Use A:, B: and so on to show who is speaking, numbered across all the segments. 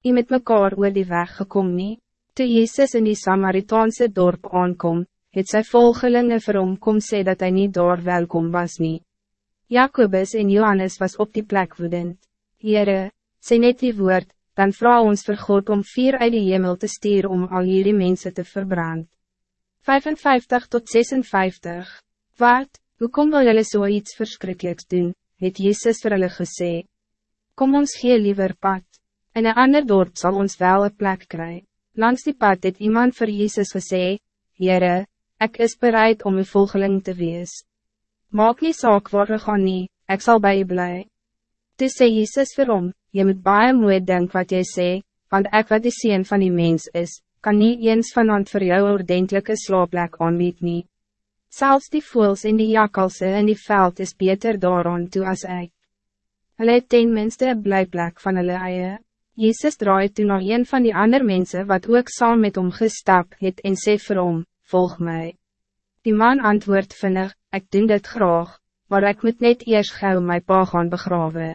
A: Je met mekaar oor die weg gekom nie. Toe Jezus in die Samaritaanse dorp aankom, het sy volgelinge vir hom kom sê dat hij niet daar welkom was nie. Jacobus en Johannes was op die plek woedend. Heere, sê net die woord, dan vraag ons vir God om vier uit die hemel te stuur om al hierdie mensen te verbrand. 55 tot 56 Wat, hoe kom wel jullie zo so iets verschrikkelijks doen, het Jezus vir hulle gesê. Kom ons gee liever pad. In een ander dorp zal ons wel een plek krijgen. Langs die pad het iemand voor Jezus gesê, Heere, ik is bereid om uw volgeling te wees. Maak nie saak waar we gaan nie, ek sal by u bly. Toe sê Jezus vir hom, jy moet baie mooi denk wat jy sê, want ek wat die sien van die mens is, kan niet eens vanand voor jou ordentelijke slaapplek aanbied nie. Zelfs die voels in die jakkalse in die veld is beter daaraan toe as ek. Hulle het tenminste een blijplek van hulle eie. Jezus draait toen naar een van die andere mensen wat ook saam met hom gestap het en sê vir hom, volg mij. Die man antwoord vinnig, ik doen dit graag, maar ik moet net eerst gauw my pa gaan begraven.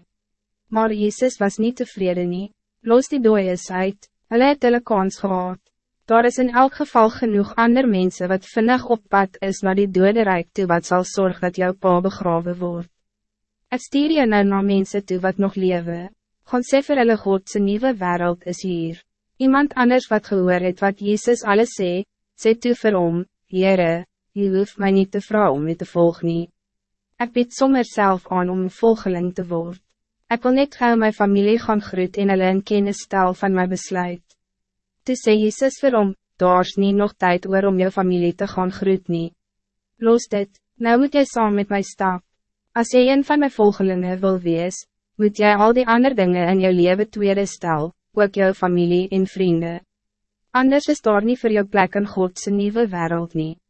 A: Maar Jezus was niet tevreden nie, los die dooies uit, hulle het hulle kans gehad. Daar is in elk geval genoeg ander mensen wat vinnig op pad is naar die dode rijk toe wat zal zorgen dat jouw pa begraven wordt. Ik stuur je nou naar mensen toe wat nog leven gaan sê vir hulle Godse nieuwe wereld is hier. Iemand anders wat gehoor het wat Jezus alles sê, sê toe vir hom, Heere, je hoeft mij niet te vrouw om me te volgen. nie. Ek bied sommer self aan om volgeling te worden. Ik wil net gauw mijn familie gaan groet en hulle in kennis stel van mijn besluit. Toe sê Jezus vir hom, daar is nie nog tijd oor om jou familie te gaan groet nie. Los dit, nou moet jy saam met mij stap. Als jy een van mijn volgelingen wil wees, moet jij al die andere dingen in je leven tweede stel, ook jouw familie en vrienden. Anders is daar niet voor jou plek in Godse nieuwe wereld niet.